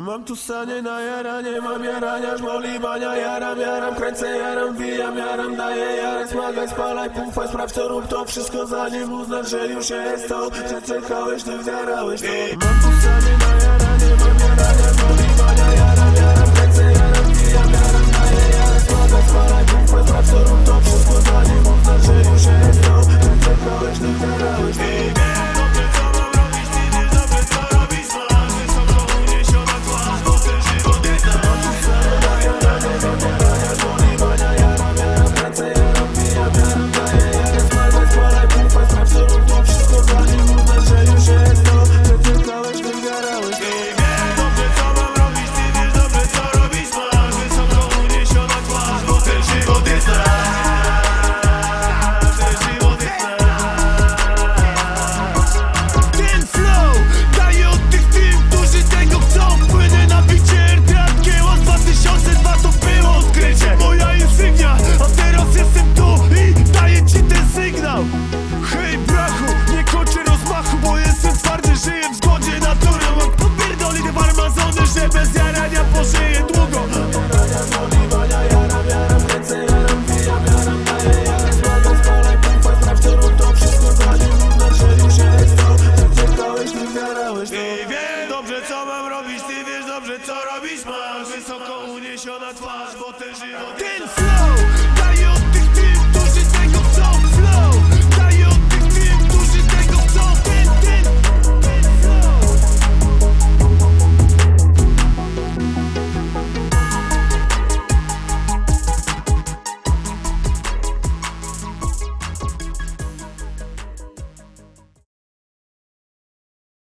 Mam tu sanie na jaranie, mam jarania, żmoli bania Jaram, jaram, kręcę, jaram, wijam, jaram Daję jarę, smagaj, spalaj, pufaj Sprawdź to, rób to, wszystko zanim uznasz, że już jest to Że czekałeś, ty zjarałeś to. Mam tu na jaranie, co mam robić, ty wiesz dobrze co robić masz Wysoko uniesiona twarz, bo ten żywot Ten flow!